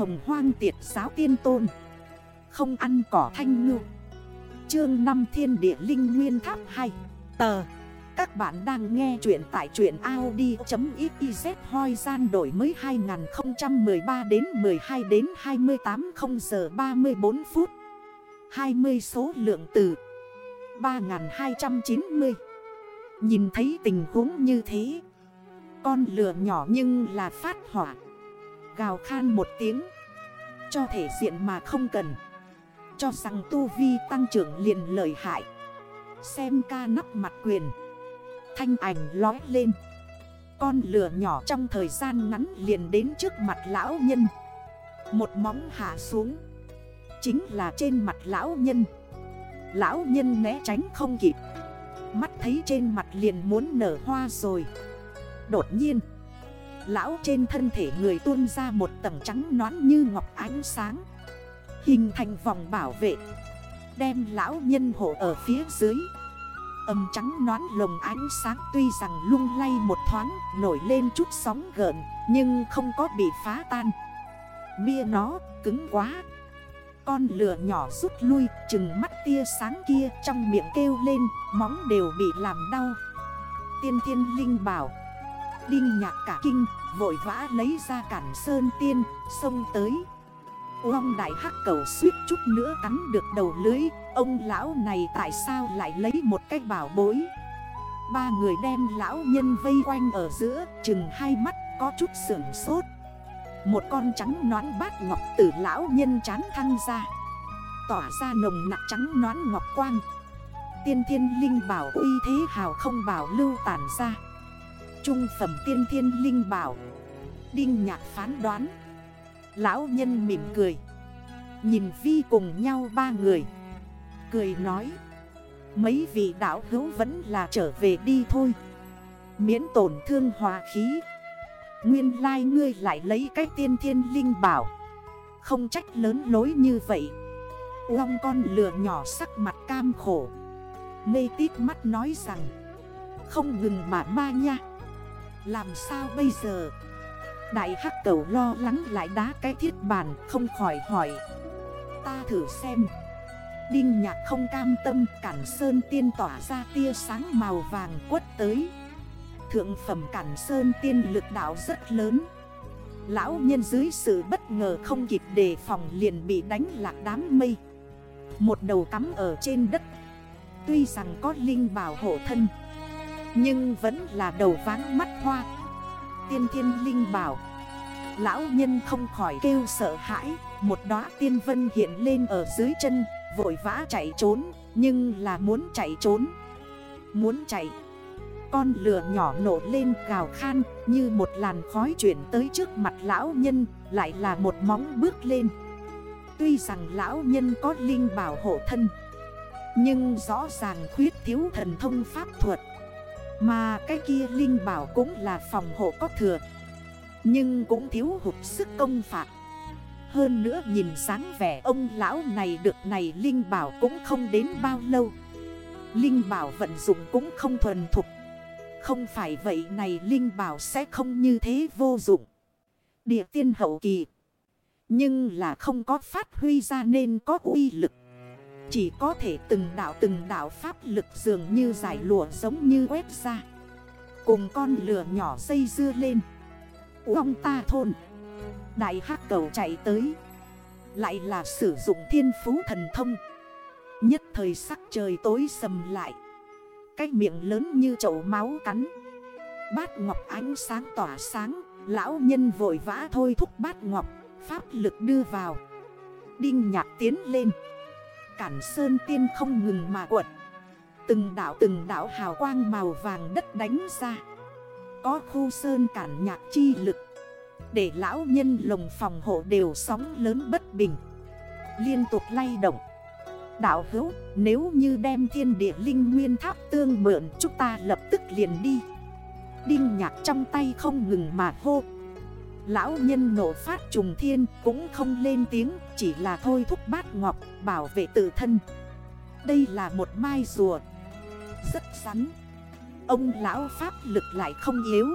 hồng hoang tiệt giáo tiên tôn. Không ăn cỏ thanh ngư. Chương 5 Thiên Địa Linh Nguyên Tháp 2 Tờ. Các bạn đang nghe chuyện tại chuyện Audi.xyz hoi gian đổi mới 2013 đến 12 đến 28 0 giờ 34 phút. 20 số lượng từ 3290 Nhìn thấy tình huống như thế, Con lửa nhỏ nhưng là phát hỏa. Gào khan một tiếng. Cho thể diện mà không cần. Cho rằng tu vi tăng trưởng liền lợi hại. Xem ca nắp mặt quyền. Thanh ảnh lói lên. Con lửa nhỏ trong thời gian ngắn liền đến trước mặt lão nhân. Một móng hạ xuống. Chính là trên mặt lão nhân. Lão nhân né tránh không kịp. Mắt thấy trên mặt liền muốn nở hoa rồi. Đột nhiên Lão trên thân thể người tuôn ra một tầng trắng nón như ngọc ánh sáng. Hình thành vòng bảo vệ. Đem lão nhân hộ ở phía dưới. Âm trắng nón lồng ánh sáng tuy rằng lung lay một thoáng, Nổi lên chút sóng gợn, Nhưng không có bị phá tan. Bia nó, cứng quá. Con lửa nhỏ rút lui, Chừng mắt tia sáng kia Trong miệng kêu lên, Móng đều bị làm đau. Tiên thiên linh bảo Đinh nhạc cả kinh, Vội vã lấy ra cản sơn tiên, Xông tới. Uông đại hắc cầu suýt chút nữa cắn được đầu lưới. Ông lão này tại sao lại lấy một cách bảo bối? Ba người đem lão nhân vây quanh ở giữa, Chừng hai mắt, có chút sưởng sốt. Một con trắng nón bát ngọc từ lão nhân chán thăng ra. Tỏa ra nồng nặng trắng nón ngọc quang. Tiên thiên linh bảo uy thế hào không bảo lưu tản ra. Trung phẩm tiên thiên linh bảo. Đinh nhạc phán đoán. Lão nhân mỉm cười. Nhìn vi cùng nhau ba người. Cười nói. Mấy vị đảo hữu vẫn là trở về đi thôi. Miễn tổn thương hòa khí. Nguyên lai ngươi lại lấy cái tiên thiên linh bảo. Không trách lớn lối như vậy. Uông con lửa nhỏ sắc mặt cam khổ. Mê tít mắt nói rằng. Không ngừng mà ma nha. Làm sao bây giờ? Đại hắc cầu lo lắng lại đá cái thiết bàn, Không khỏi hỏi. Ta thử xem. Đinh nhạc không cam tâm, Cản sơn tiên tỏa ra tia sáng màu vàng quất tới. Thượng phẩm cản sơn tiên lực đạo rất lớn. Lão nhân dưới sự bất ngờ không kịp đề phòng liền bị đánh lạc đám mây. Một đầu cắm ở trên đất. Tuy rằng có linh bảo hộ thân nhưng vẫn là đầu váng mắt hoa. Tiên thiên linh bảo, Lão nhân không khỏi kêu sợ hãi. Một đóa tiên vân hiện lên ở dưới chân, Vội vã chạy trốn, Nhưng là muốn chạy trốn. Muốn chạy, Con lửa nhỏ nổ lên gào khan Như một làn khói chuyển tới trước mặt lão nhân, Lại là một móng bước lên. Tuy rằng lão nhân có linh bảo hộ thân, Nhưng rõ ràng khuyết thiếu thần thông pháp thuật. Mà cái kia linh bảo cũng là phòng hộ có thừa. Nhưng cũng thiếu hụt sức công phạt. Hơn nữa nhìn sáng vẻ ông lão này được này Linh Bảo cũng không đến bao lâu. Linh Bảo vận dụng cũng không thuần thục. Không phải vậy này Linh Bảo sẽ không như thế vô dụng. Địa tiên hậu kỳ. Nhưng là không có phát huy ra nên có uy lực. Chỉ có thể từng đảo từng đảo pháp lực dường như giải lụa giống như quét ra. Cùng con lửa nhỏ dây dưa lên. Uông ta thôn. Đại hắc cầu chạy tới. Lại là sử dụng thiên phú thần thông. Nhất thời sắc trời tối sầm lại. Cái miệng lớn như chậu máu cắn. Bát ngọc ánh sáng tỏa sáng. Lão nhân vội vã thôi thúc bát ngọc. Pháp lực đưa vào. Đinh nhạc tiến lên. Cản sơn tiên không ngừng mà quật. Từng đảo từng đảo hào quang màu vàng đất đánh ra. Có khu sơn cản nhạc chi lực. Để lão nhân lồng phòng hộ đều sóng lớn bất bình. Liên tục lay động. Đạo hữu, nếu như đem thiên địa linh nguyên tháp tương mượn, Chúng ta lập tức liền đi. Đinh nhạc trong tay không ngừng mà hô. Lão nhân nổ phát trùng thiên cũng không lên tiếng, Chỉ là thôi thúc bát ngọc, bảo vệ tự thân. Đây là một mai rùa. Rất rắn. Ông lão pháp lực lại không yếu.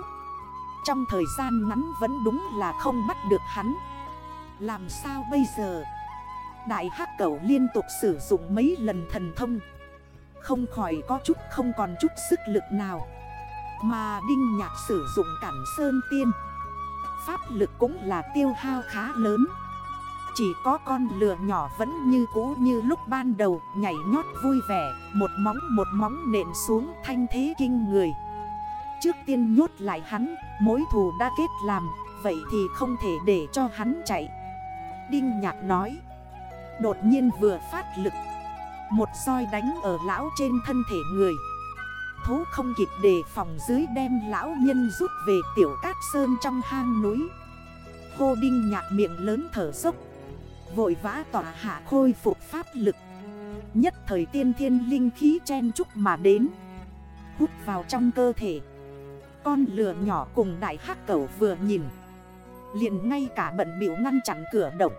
Trong thời gian ngắn vẫn đúng là không bắt được hắn. Làm sao bây giờ? Đại hắc cầu liên tục sử dụng mấy lần thần thông. Không khỏi có chút không còn chút sức lực nào. Mà Đinh Nhạc sử dụng cản sơn tiên. Pháp lực cũng là tiêu hao khá lớn. Chỉ có con lừa nhỏ vẫn như cũ như lúc ban đầu, Nhảy nhót vui vẻ, Một móng một móng nện xuống thanh thế kinh người. Trước tiên nhốt lại hắn, Mối thù đã kết làm, Vậy thì không thể để cho hắn chạy. Đinh Nhạc nói, Đột nhiên vừa phát lực, Một roi đánh ở lão trên thân thể người. Thú không kịp đề phòng dưới đem lão nhân rút về tiểu cát sơn trong hang núi. Khô đinh nhạc miệng lớn thở dốc, Vội vã tỏa hạ khôi phục pháp lực. Nhất thời tiên thiên linh khí chen chúc mà đến, Hút vào trong cơ thể. Con lừa nhỏ cùng đại hắc cẩu vừa nhìn, liền ngay cả bận biểu ngăn chặn cửa động.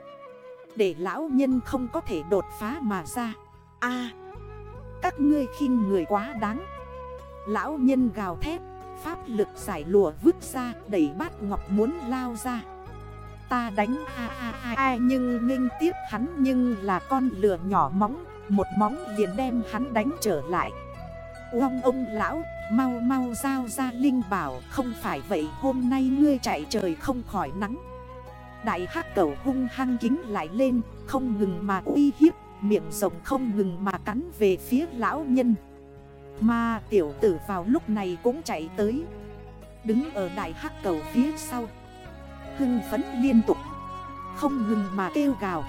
Để lão nhân không có thể đột phá mà ra. A, các ngươi khinh người quá đáng. Lão nhân gào thét, Pháp lực giải lùa vứt ra, Đẩy bát ngọc muốn lao ra. Ta đánh a a a a, Nhưng nghênh tiếp hắn Nhưng là con lửa nhỏ móng, Một móng liền đem hắn đánh trở lại. Uông ông lão, Mau mau giao ra linh bảo, Không phải vậy hôm nay ngươi chạy trời không khỏi nắng. Đại hắc cầu hung hăng kính lại lên, Không ngừng mà uy hiếp, Miệng rộng không ngừng mà cắn về phía lão nhân. Mà tiểu tử vào lúc này cũng chạy tới. Đứng ở đại hắc cầu phía sau. Hưng phấn liên tục. Không ngừng mà kêu gào.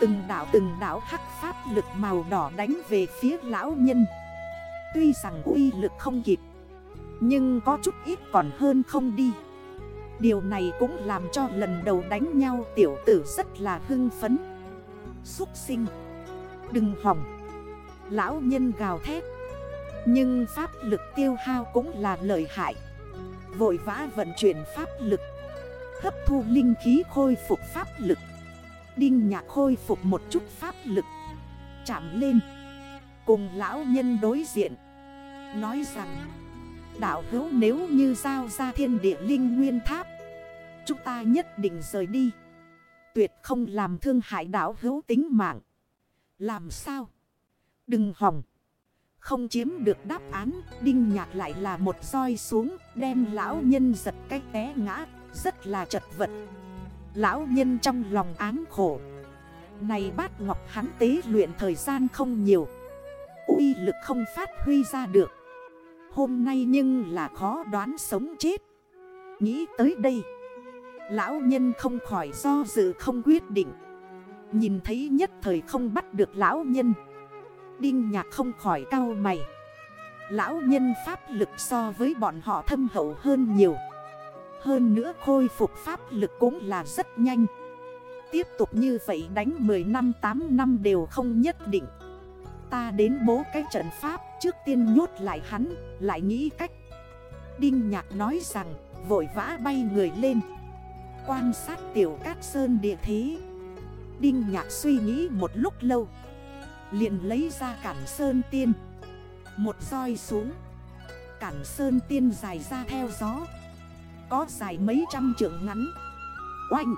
Từng đảo từng đảo hắc pháp lực màu đỏ đánh về phía lão nhân. Tuy rằng uy lực không kịp, Nhưng có chút ít còn hơn không đi. Điều này cũng làm cho lần đầu đánh nhau tiểu tử rất là hưng phấn. Xúc sinh. Đừng hỏng. Lão nhân gào thét. Nhưng pháp lực tiêu hao cũng là lợi hại. Vội vã vận chuyển pháp lực. Hấp thu linh khí khôi phục pháp lực. Đinh nhạc khôi phục một chút pháp lực. Chạm lên. Cùng lão nhân đối diện. Nói rằng, Đạo hữu nếu như giao ra thiên địa linh nguyên tháp, Chúng ta nhất định rời đi. Tuyệt không làm thương hại đạo hữu tính mạng. Làm sao? Đừng hỏng. Không chiếm được đáp án, Đinh nhạc lại là một roi xuống, Đem lão nhân giật cách té ngã, Rất là chật vật. Lão nhân trong lòng án khổ. Này bát ngọc hắn tế luyện thời gian không nhiều. Uy lực không phát huy ra được. Hôm nay nhưng là khó đoán sống chết. Nghĩ tới đây, Lão nhân không khỏi do dự không quyết định. Nhìn thấy nhất thời không bắt được lão nhân. Đinh nhạc không khỏi cao mày. Lão nhân pháp lực so với bọn họ thâm hậu hơn nhiều. Hơn nữa khôi phục pháp lực cũng là rất nhanh. Tiếp tục như vậy đánh 10 năm 8 năm đều không nhất định. Ta đến bố cái trận pháp trước tiên nhốt lại hắn, Lại nghĩ cách. Đinh nhạc nói rằng, vội vã bay người lên. Quan sát tiểu cát sơn địa thế. Đinh nhạc suy nghĩ một lúc lâu liền lấy ra cản sơn tiên. Một roi xuống. Cản sơn tiên dài ra theo gió. Có dài mấy trăm trượng ngắn. Oanh!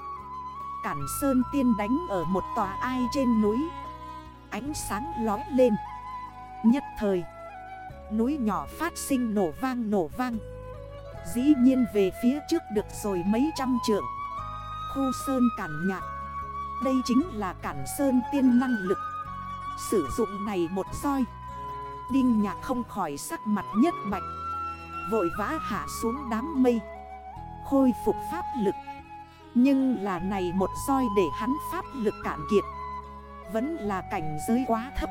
Cản sơn tiên đánh ở một tòa ai trên núi. Ánh sáng lói lên. Nhất thời, Núi nhỏ phát sinh nổ vang nổ vang. Dĩ nhiên về phía trước được rồi mấy trăm trượng. Khu sơn cản nhạc. Đây chính là cản sơn tiên năng lực. Sử dụng này một soi Đinh nhạc không khỏi sắc mặt nhất bạch. Vội vã hạ xuống đám mây. Khôi phục pháp lực. Nhưng là này một soi để hắn pháp lực cạn kiệt. Vẫn là cảnh giới quá thấp.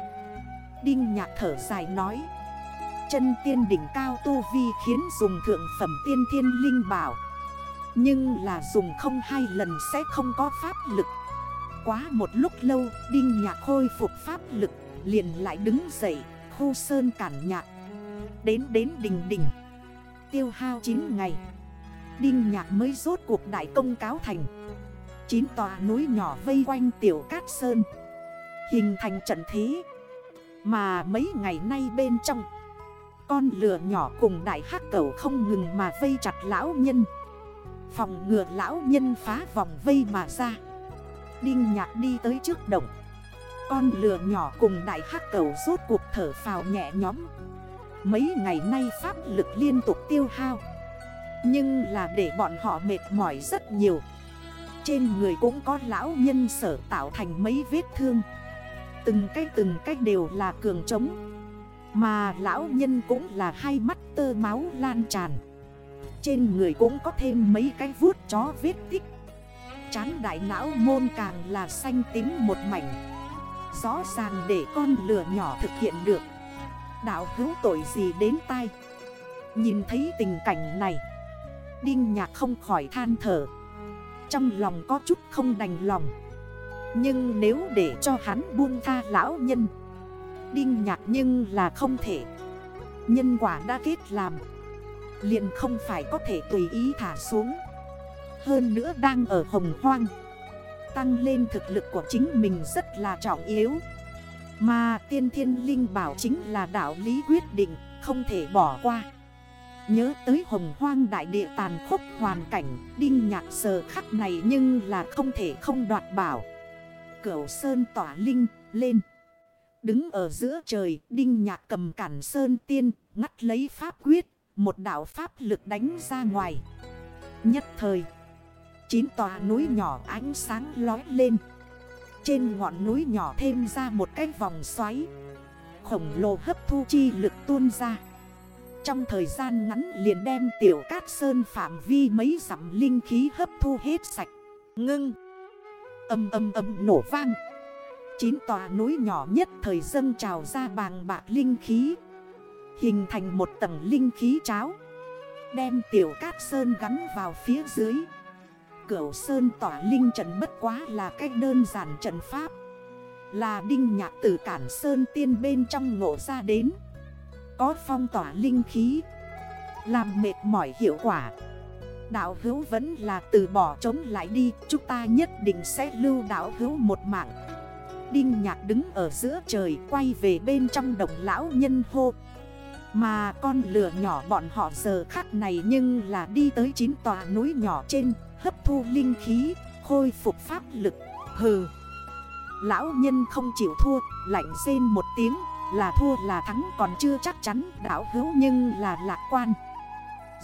Đinh nhạc thở dài nói. Chân tiên đỉnh cao tu vi khiến dùng thượng phẩm tiên thiên linh bảo. Nhưng là dùng không hai lần sẽ không có pháp lực. Quá một lúc lâu, Đinh nhạc khôi phục pháp lực, Liền lại đứng dậy Khu sơn cản nhạc. Đến đến đỉnh đỉnh, Tiêu hao 9 ngày. Đinh nhạc mới rốt cuộc đại công cáo thành. Chín tòa núi nhỏ vây quanh tiểu cát sơn. Hình thành trận thế. Mà mấy ngày nay bên trong, Con lửa nhỏ cùng đại hắc cầu không ngừng mà vây chặt lão nhân. Phòng ngừa lão nhân phá vòng vây mà ra. Đinh nhạc đi tới trước động Con lừa nhỏ cùng đại hắc cầu rốt cuộc thở phào nhẹ nhõm. Mấy ngày nay pháp lực liên tục tiêu hao. Nhưng là để bọn họ mệt mỏi rất nhiều. Trên người cũng có lão nhân sở tạo thành mấy vết thương. Từng cách từng cách đều là cường trống. Mà lão nhân cũng là hai mắt tơ máu lan tràn. Trên người cũng có thêm mấy cái vuốt chó vết tích. Chán đại não môn càng là xanh tím một mảnh. Rõ ràng để con lửa nhỏ thực hiện được. Đạo hữu tội gì đến tai? Nhìn thấy tình cảnh này, Đinh nhạc không khỏi than thở. Trong lòng có chút không đành lòng. Nhưng nếu để cho hắn buông tha lão nhân, Đinh nhạc nhưng là không thể. Nhân quả đã kết làm, liền không phải có thể tùy ý thả xuống. Hơn nữa đang ở hồng hoang. Tăng lên thực lực của chính mình rất là trọng yếu. Mà tiên thiên linh bảo chính là đạo lý quyết định, Không thể bỏ qua. Nhớ tới hồng hoang đại địa tàn khốc hoàn cảnh, Đinh nhạc sờ khắc này nhưng là không thể không đoạt bảo. Cửu sơn tỏa linh lên. Đứng ở giữa trời, Đinh nhạc cầm cản sơn tiên, Ngắt lấy pháp quyết, Một đảo pháp lực đánh ra ngoài. Nhất thời Chín tòa núi nhỏ ánh sáng lói lên. Trên ngọn núi nhỏ thêm ra một cái vòng xoáy. Khổng lồ hấp thu chi lực tuôn ra. Trong thời gian ngắn liền đem tiểu cát sơn phạm vi mấy dặm linh khí hấp thu hết sạch. Ngưng. Âm âm âm nổ vang. Chín tòa núi nhỏ nhất thời dâng trào ra bàng bạc linh khí. Hình thành một tầng linh khí cháo. Đem tiểu cát sơn gắn vào phía dưới. Cửu sơn tỏa linh trận bất quá là cách đơn giản trận pháp. Là đinh nhạc từ cản sơn tiên bên trong ngộ ra đến. Có phong tỏa linh khí. Làm mệt mỏi hiệu quả. Đạo hữu vẫn là từ bỏ chống lại đi. Chúng ta nhất định sẽ lưu đạo hữu một mạng. Đinh nhạc đứng ở giữa trời, quay về bên trong đồng lão nhân hô. Mà con lửa nhỏ bọn họ giờ khắc này nhưng là đi tới chín tòa núi nhỏ trên. Hấp thu linh khí, khôi phục pháp lực. Hừ. Lão nhân không chịu thua, lạnh rên một tiếng Là thua là thắng còn chưa chắc chắn đảo hữu nhưng là lạc quan.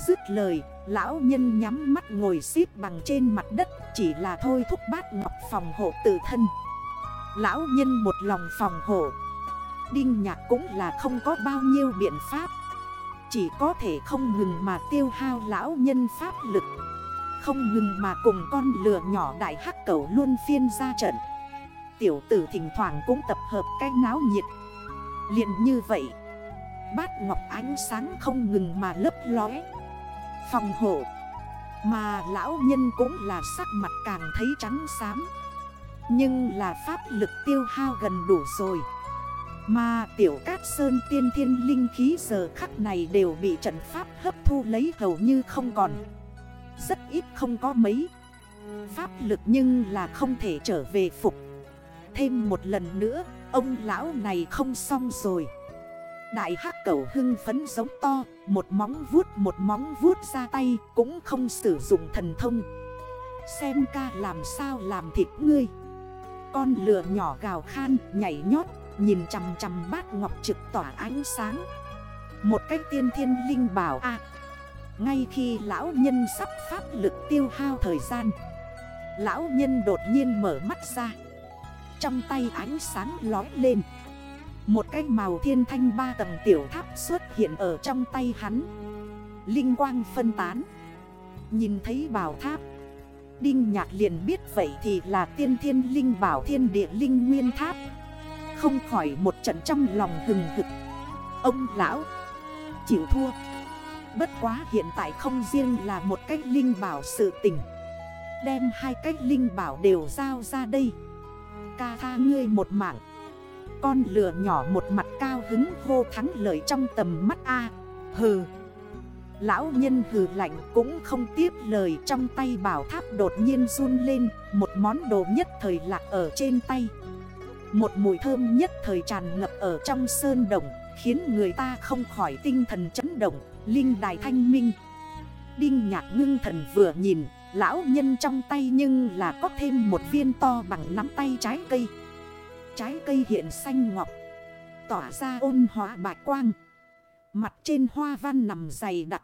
Dứt lời, lão nhân nhắm mắt ngồi xếp bằng trên mặt đất Chỉ là thôi thúc bát ngọc phòng hộ tự thân. Lão nhân một lòng phòng hộ. Đinh nhạc cũng là không có bao nhiêu biện pháp. Chỉ có thể không ngừng mà tiêu hao lão nhân pháp lực. Không ngừng mà cùng con lừa nhỏ đại hắc cầu luôn phiên ra trận. Tiểu tử thỉnh thoảng cũng tập hợp cái náo nhiệt. Liền như vậy, Bát ngọc ánh sáng không ngừng mà lấp lóe. Phòng hộ, Mà lão nhân cũng là sắc mặt càng thấy trắng xám. Nhưng là pháp lực tiêu hao gần đủ rồi. Mà tiểu cát sơn tiên thiên linh khí giờ khắc này đều bị trận pháp hấp thu lấy hầu như không còn. Rất ít không có mấy. Pháp lực nhưng là không thể trở về phục. Thêm một lần nữa, Ông lão này không xong rồi. Đại hắc cẩu hưng phấn giống to, Một móng vuốt một móng vuốt ra tay Cũng không sử dụng thần thông. Xem ca làm sao làm thịt ngươi. Con lửa nhỏ gào khan, nhảy nhót, Nhìn chằm chằm bát ngọc trực tỏa ánh sáng. Một cách tiên thiên linh bảo a ngay khi lão nhân sắp pháp lực tiêu hao thời gian, Lão nhân đột nhiên mở mắt ra. Trong tay ánh sáng lói lên. Một cái màu thiên thanh ba tầng tiểu tháp xuất hiện ở trong tay hắn. Linh quang phân tán. Nhìn thấy bảo tháp. Đinh nhạc liền biết vậy thì là tiên thiên linh bảo thiên địa linh nguyên tháp. Không khỏi một trận trong lòng hừng hực. Ông lão, Chịu thua. Bất quá hiện tại không riêng là một cách linh bảo sự tình. Đem hai cách linh bảo đều giao ra đây. Ca tha ngươi một mạng. Con lửa nhỏ một mặt cao hứng hô thắng lời trong tầm mắt A. Hừ. Lão nhân hừ lạnh cũng không tiếp lời trong tay bảo tháp đột nhiên run lên, Một món đồ nhất thời lạc ở trên tay. Một mùi thơm nhất thời tràn ngập ở trong sơn đồng Khiến người ta không khỏi tinh thần chấn động. Linh đài thanh minh. Đinh nhạc ngưng thần vừa nhìn, Lão nhân trong tay nhưng là có thêm một viên to bằng nắm tay trái cây. Trái cây hiện xanh ngọc, Tỏa ra ôn hóa bạch quang. Mặt trên hoa văn nằm dày đặc,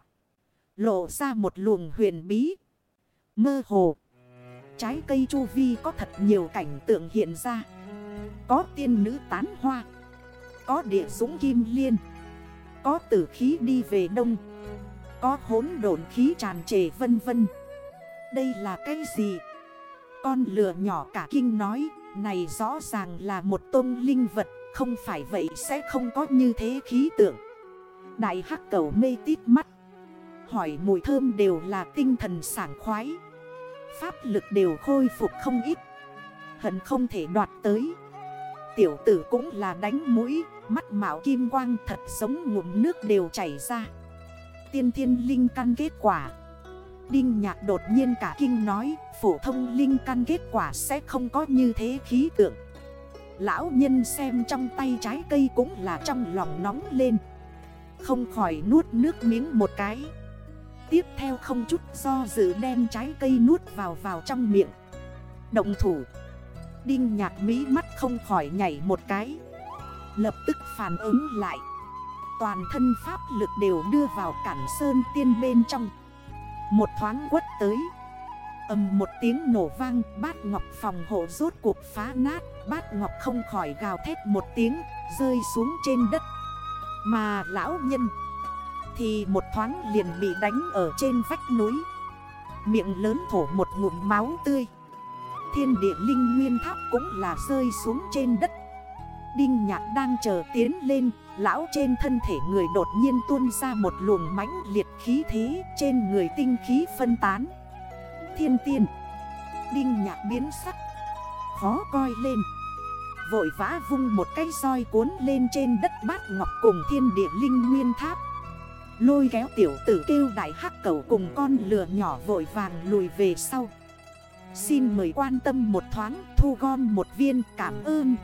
Lộ ra một luồng huyền bí. Mơ hồ, Trái cây chu vi có thật nhiều cảnh tượng hiện ra. Có tiên nữ tán hoa, Có địa súng kim liên. Có tử khí đi về đông, Có hốn độn khí tràn trề vân vân. Đây là cái gì? Con lừa nhỏ cả kinh nói, Này rõ ràng là một tôn linh vật, Không phải vậy sẽ không có như thế khí tượng. Đại hắc cầu mê tít mắt, Hỏi mùi thơm đều là tinh thần sảng khoái. Pháp lực đều khôi phục không ít, Hận không thể đoạt tới. Tiểu tử cũng là đánh mũi. Mắt mạo kim quang thật giống ngụm nước đều chảy ra. Tiên thiên linh căn kết quả. Đinh nhạc đột nhiên cả kinh nói, Phổ thông linh căn kết quả sẽ không có như thế khí tượng. Lão nhân xem trong tay trái cây cũng là trong lòng nóng lên. Không khỏi nuốt nước miếng một cái. Tiếp theo không chút do dự đem trái cây nuốt vào vào trong miệng. Động thủ. Đinh nhạc mỹ mắt không khỏi nhảy một cái. Lập tức phản ứng lại. Toàn thân pháp lực đều đưa vào cản sơn tiên bên trong. Một thoáng quất tới. Ầm một tiếng nổ vang, Bát ngọc phòng hộ rốt cuộc phá nát. Bát ngọc không khỏi gào thét một tiếng, Rơi xuống trên đất. Mà lão nhân thì một thoáng liền bị đánh ở trên vách núi. Miệng lớn thổ một ngụm máu tươi. Thiên địa linh nguyên tháp cũng là rơi xuống trên đất. Đinh nhạc đang chờ tiến lên, Lão trên thân thể người đột nhiên tuôn ra một luồng mãnh liệt khí thế, Trên người tinh khí phân tán. Thiên tiên. Đinh nhạc biến sắc. Khó coi lên. Vội vã vung một cây roi cuốn lên trên đất bát ngọc cùng thiên địa linh nguyên tháp. Lôi kéo tiểu tử kêu đại hắc cầu cùng con lừa nhỏ vội vàng lùi về sau. Xin mời quan tâm một thoáng, thu gom một viên cảm ơn.